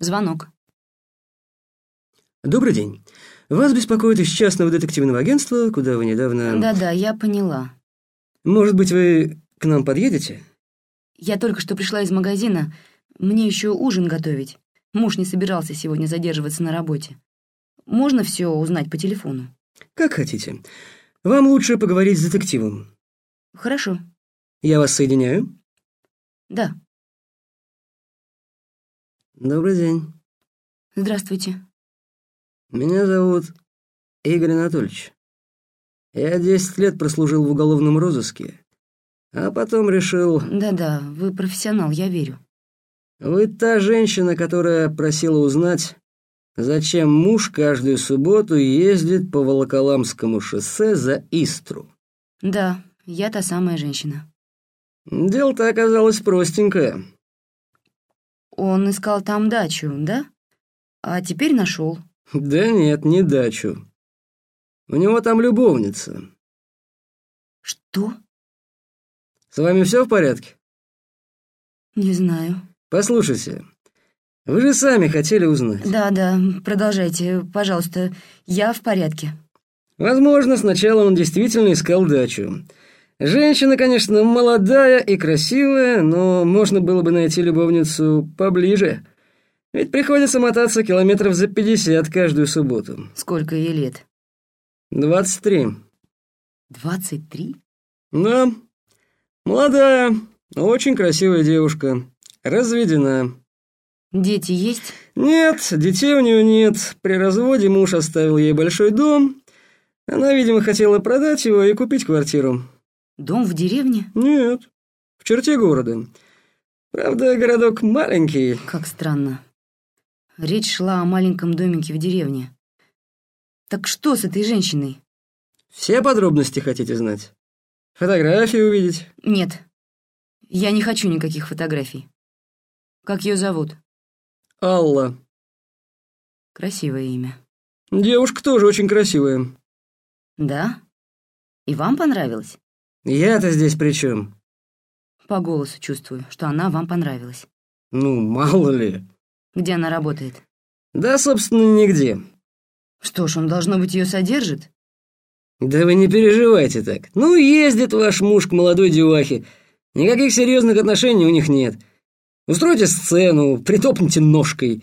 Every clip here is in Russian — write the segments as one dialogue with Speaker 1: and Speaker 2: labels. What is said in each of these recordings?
Speaker 1: Звонок.
Speaker 2: Добрый день. Вас беспокоит из частного детективного агентства, куда вы недавно...
Speaker 1: Да-да, я поняла.
Speaker 2: Может быть, вы к нам подъедете?
Speaker 1: Я только что пришла из магазина. Мне еще ужин готовить. Муж не собирался сегодня задерживаться на работе. Можно все узнать по телефону?
Speaker 2: Как хотите. Вам лучше поговорить с детективом.
Speaker 1: Хорошо.
Speaker 2: Я вас соединяю.
Speaker 1: Да.
Speaker 2: Добрый день.
Speaker 1: Здравствуйте.
Speaker 2: Меня зовут Игорь Анатольевич. Я 10 лет прослужил в уголовном розыске, а потом решил...
Speaker 1: Да-да, вы профессионал, я верю.
Speaker 2: Вы та женщина, которая просила узнать, зачем муж каждую субботу ездит по Волоколамскому шоссе за Истру.
Speaker 1: Да, я та самая женщина.
Speaker 2: Дело-то оказалось простенькое.
Speaker 1: Он искал там дачу, да? А теперь нашел.
Speaker 2: Да нет, не дачу. У него там любовница.
Speaker 1: Что?
Speaker 2: С вами все в порядке?
Speaker 1: Не знаю.
Speaker 2: Послушайте, вы же сами хотели узнать.
Speaker 1: Да-да, продолжайте, пожалуйста. Я в порядке.
Speaker 2: Возможно, сначала он действительно искал дачу. Женщина, конечно, молодая и красивая, но можно было бы найти любовницу поближе. Ведь приходится мотаться километров за пятьдесят каждую субботу.
Speaker 1: Сколько ей лет?
Speaker 2: Двадцать три.
Speaker 1: Двадцать три?
Speaker 2: Да. Молодая, очень красивая девушка. Разведена.
Speaker 1: Дети есть?
Speaker 2: Нет, детей у нее нет. При разводе муж оставил ей большой дом. Она, видимо, хотела продать его и купить квартиру.
Speaker 1: Дом в деревне?
Speaker 2: Нет, в черте города. Правда, городок маленький.
Speaker 1: Как странно. Речь шла о маленьком домике в деревне. Так что с этой женщиной?
Speaker 2: Все подробности хотите знать? Фотографии увидеть?
Speaker 1: Нет. Я не хочу никаких фотографий. Как ее зовут?
Speaker 2: Алла.
Speaker 1: Красивое имя.
Speaker 2: Девушка тоже очень красивая.
Speaker 1: Да? И вам понравилось?
Speaker 2: Я-то здесь при чем?
Speaker 1: По голосу чувствую, что она вам понравилась.
Speaker 2: Ну, мало ли.
Speaker 1: Где она работает?
Speaker 2: Да, собственно, нигде.
Speaker 1: Что ж, он, должно быть, ее содержит?
Speaker 2: Да вы не переживайте так. Ну, ездит ваш муж к молодой девахе. Никаких серьезных отношений у них нет. Устройте сцену, притопните ножкой.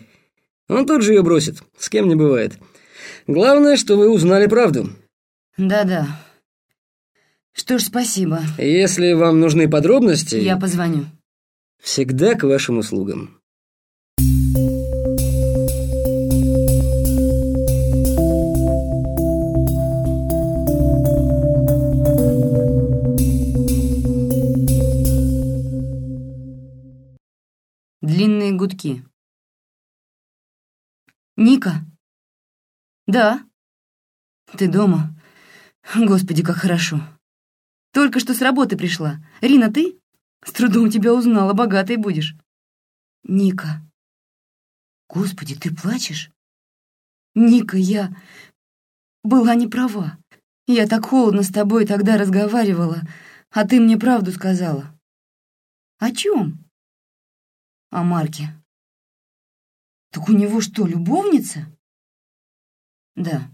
Speaker 2: Он тут же ее бросит, с кем не бывает. Главное, что вы узнали правду.
Speaker 1: Да-да. Что ж, спасибо.
Speaker 2: Если вам нужны подробности...
Speaker 1: Я позвоню.
Speaker 2: Всегда к вашим услугам.
Speaker 1: Длинные гудки. «Ника?» «Да». «Ты дома?» «Господи, как хорошо. Только что с работы пришла. Рина, ты? С трудом тебя узнала, богатой будешь». «Ника». «Господи, ты плачешь?» «Ника, я была не права. Я так холодно с тобой тогда разговаривала, а ты мне правду сказала». «О чем?» о Марке. Так у него что, любовница? Да.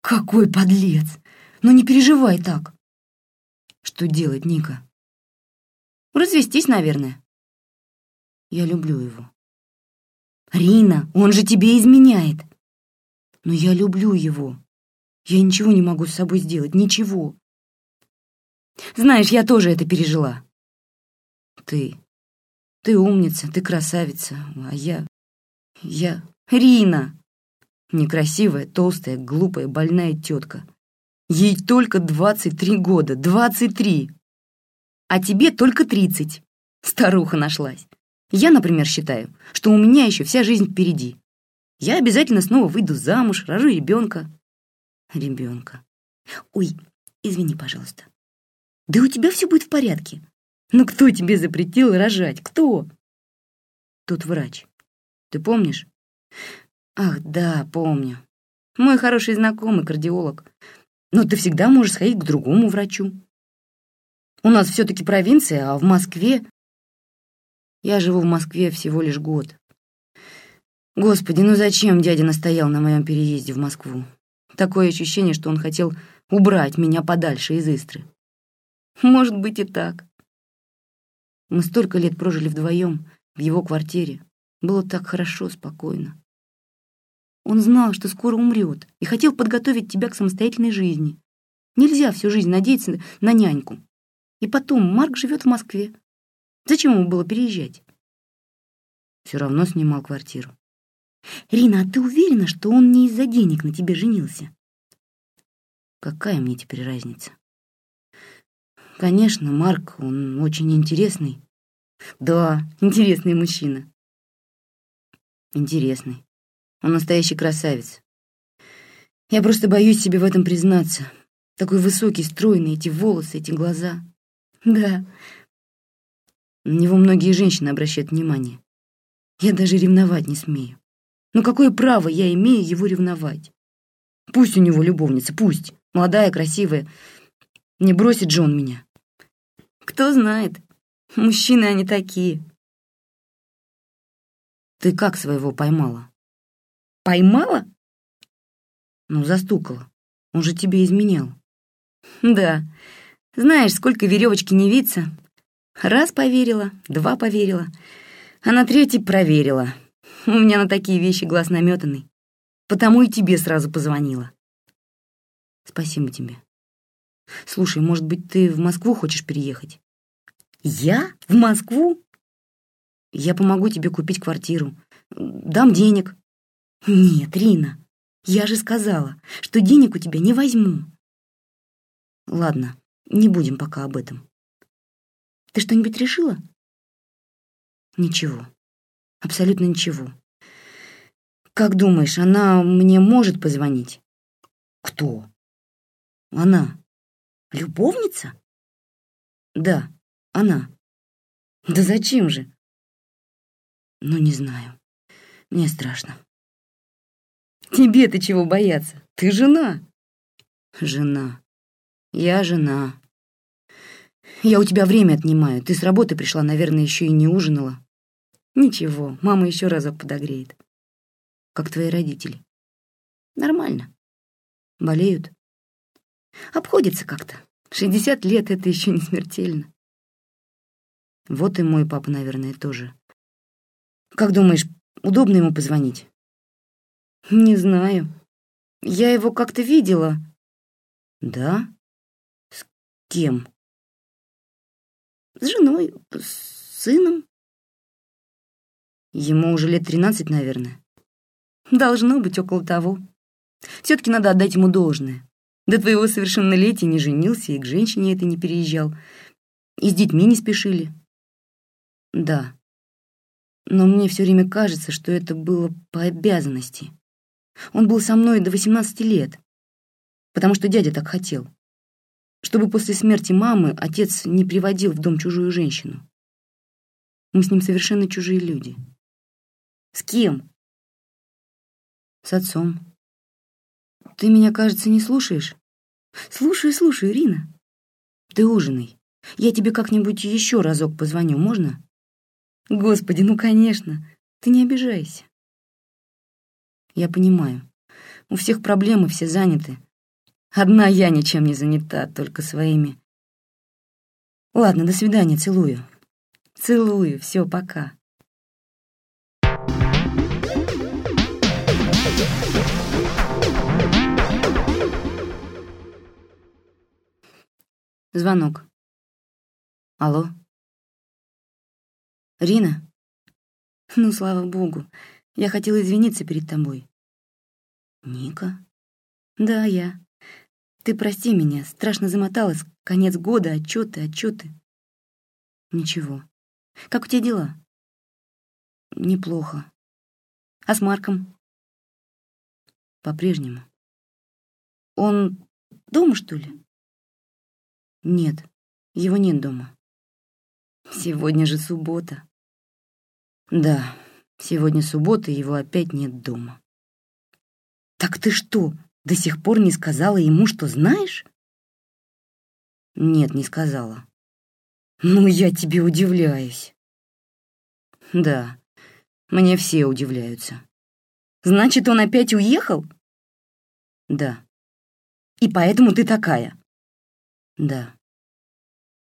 Speaker 1: Какой подлец! Ну не переживай так. Что делать, Ника? Развестись, наверное. Я люблю его. Рина, он же тебе изменяет. Но я люблю его. Я ничего не могу с собой сделать, ничего. Знаешь, я тоже это пережила. Ты ты умница, ты красавица, а я... я... Рина! Некрасивая, толстая, глупая, больная тетка. Ей только 23 года, 23! А тебе только 30. Старуха нашлась. Я, например, считаю, что у меня еще вся жизнь впереди. Я обязательно снова выйду замуж, рожу ребенка. Ребенка. Ой, извини, пожалуйста. Да у тебя все будет в порядке. Ну кто тебе запретил рожать? Кто? Тут врач. Ты помнишь? Ах, да, помню. Мой хороший знакомый, кардиолог. Но ты всегда можешь сходить к другому врачу. У нас все-таки провинция, а в Москве... Я живу в Москве всего лишь год. Господи, ну зачем дядя настоял на моем переезде в Москву? Такое ощущение, что он хотел убрать меня подальше из Истры. Может быть и так. Мы столько лет прожили вдвоем в его квартире. Было так хорошо, спокойно. Он знал, что скоро умрет, и хотел подготовить тебя к самостоятельной жизни. Нельзя всю жизнь надеяться на няньку. И потом, Марк живет в Москве. Зачем ему было переезжать? Все равно снимал квартиру. Рина, а ты уверена, что он не из-за денег на тебе женился? Какая мне теперь разница? Конечно, Марк, он очень интересный. Да, интересный мужчина. Интересный. Он настоящий красавец. Я просто боюсь себе в этом признаться. Такой высокий, стройный, эти волосы, эти глаза. Да. На него многие женщины обращают внимание. Я даже ревновать не смею. Но какое право я имею его ревновать? Пусть у него любовница, пусть. Молодая, красивая. Не бросит Джон меня. Кто знает. Мужчины они такие. Ты как своего поймала? Поймала? Ну, застукала. Он же тебе изменял. Да. Знаешь, сколько веревочки не виться. Раз поверила, два поверила, а на третий проверила. У меня на такие вещи глаз наметанный. Потому и тебе сразу позвонила. Спасибо тебе. Слушай, может быть, ты в Москву хочешь переехать? Я? В Москву? Я помогу тебе купить квартиру. Дам денег. Нет, Рина, я же сказала, что денег у тебя не возьму. Ладно, не будем пока об этом. Ты что-нибудь решила? Ничего. Абсолютно ничего. Как думаешь, она мне может позвонить? Кто? Она. Любовница? Да, она. Да зачем же? Ну, не знаю. Мне страшно. Тебе-то чего бояться? Ты жена. Жена. Я жена. Я у тебя время отнимаю. Ты с работы пришла, наверное, еще и не ужинала. Ничего, мама еще разок подогреет. Как твои родители? Нормально. Болеют? Обходится как-то. Шестьдесят лет — это еще не смертельно. Вот и мой папа, наверное, тоже. Как думаешь, удобно ему позвонить? Не знаю. Я его как-то видела. Да? кем? С женой, с сыном. Ему уже лет тринадцать, наверное. Должно быть около того. Все-таки надо отдать ему должное. До твоего совершеннолетия не женился и к женщине это не переезжал. И с детьми не спешили. Да. Но мне все время кажется, что это было по обязанности. Он был со мной до восемнадцати лет, потому что дядя так хотел чтобы после смерти мамы отец не приводил в дом чужую женщину. Мы с ним совершенно чужие люди. С кем? С отцом. Ты меня, кажется, не слушаешь? Слушай, слушай, Ирина. Ты ужинай. Я тебе как-нибудь еще разок позвоню, можно? Господи, ну, конечно. Ты не обижайся. Я понимаю. У всех проблемы, все заняты. Одна я ничем не занята, только своими. Ладно, до свидания, целую. Целую, все, пока. Звонок. Алло? Рина? Ну, слава богу. Я хотела извиниться перед тобой. Ника? Да, я. Ты прости меня, страшно замоталась. Конец года, отчеты, отчеты. Ничего. Как у тебя дела? Неплохо. А с Марком? По-прежнему. Он дома, что ли? Нет, его нет дома. Сегодня же суббота. Да, сегодня суббота, и его опять нет дома. Так ты что, до сих пор не сказала ему, что знаешь? Нет, не сказала. Ну, я тебе удивляюсь. Да, мне все удивляются. Значит, он опять уехал? Да. И поэтому ты такая? Да.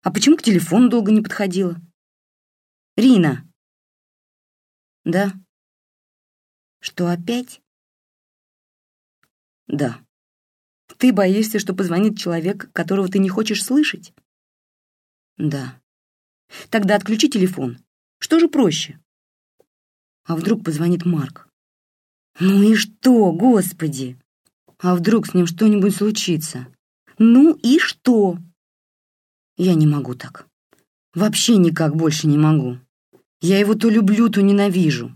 Speaker 1: А почему к телефону долго не подходила? Рина. Да. Что опять? Да. Ты боишься, что позвонит человек, которого ты не хочешь слышать? Да. Тогда отключи телефон. Что же проще? А вдруг позвонит Марк? Ну и что, господи? А вдруг с ним что-нибудь случится? Ну и что? Я не могу так. Вообще никак больше не могу. Я его то люблю, то ненавижу.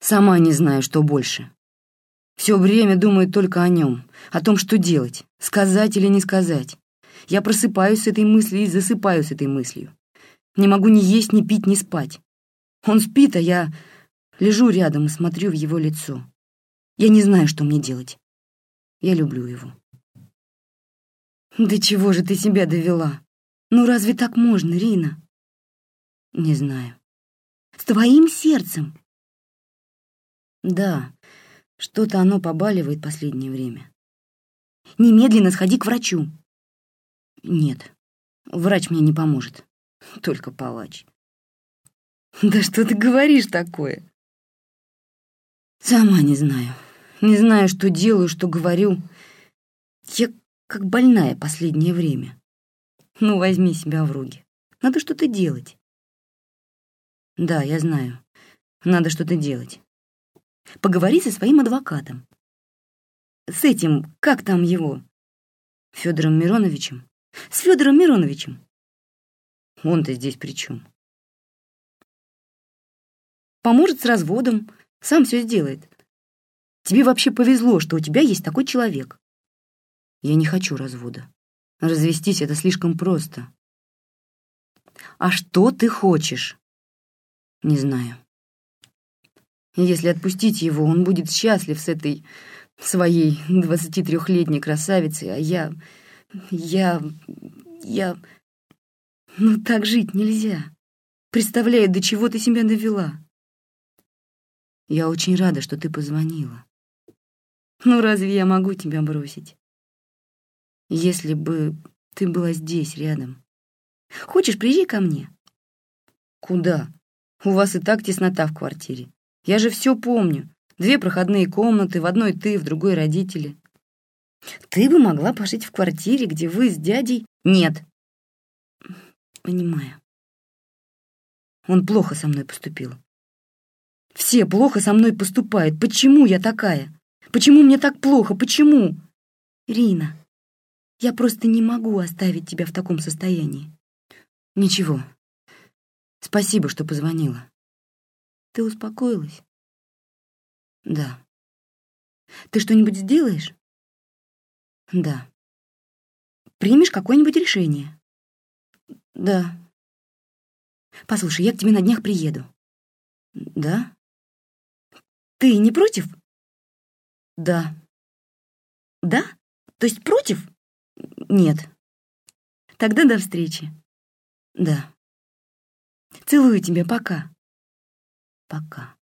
Speaker 1: Сама не знаю, что больше. Все время думаю только о нем, о том, что делать, сказать или не сказать. Я просыпаюсь с этой мыслью и засыпаю с этой мыслью. Не могу ни есть, ни пить, ни спать. Он спит, а я лежу рядом и смотрю в его лицо. Я не знаю, что мне делать. Я люблю его. Да чего же ты себя довела? Ну разве так можно, Рина? Не знаю. С твоим сердцем? Да, что-то оно побаливает последнее время. Немедленно сходи к врачу. Нет, врач мне не поможет. Только палач. Да что ты говоришь такое? Сама не знаю. Не знаю, что делаю, что говорю. Я как больная последнее время. Ну, возьми себя в руки. Надо что-то делать. Да, я знаю. Надо что-то делать. Поговори со своим адвокатом. С этим, как там его? Федором Мироновичем? С Федором Мироновичем. Он-то здесь при чем? Поможет с разводом, сам все сделает. Тебе вообще повезло, что у тебя есть такой человек. Я не хочу развода. Развестись — это слишком просто. А что ты хочешь? Не знаю. Если отпустить его, он будет счастлив с этой своей 23-летней красавицей, а я... я... я... Ну, так жить нельзя. Представляю, до чего ты себя довела. Я очень рада, что ты позвонила. Ну, разве я могу тебя бросить? Если бы ты была здесь, рядом. Хочешь, приезжай ко мне? Куда? У вас и так теснота в квартире. Я же все помню. Две проходные комнаты, в одной ты, в другой родители. Ты бы могла пожить в квартире, где вы с дядей... Нет. Понимаю. Он плохо со мной поступил. Все плохо со мной поступают. Почему я такая? Почему мне так плохо? Почему? Рина, я просто не могу оставить тебя в таком состоянии. Ничего. Спасибо, что позвонила. Ты успокоилась? Да. Ты что-нибудь сделаешь? Да. Примешь какое-нибудь решение? Да. Послушай, я к тебе на днях приеду. Да? Ты не против? Да. Да? То есть против? Нет. Тогда до встречи. Да. Целую тебя, пока. Пока.